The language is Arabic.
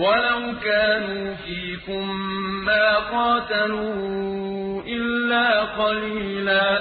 ولو كانوا فيكم ما قاتلوا إلا قليلا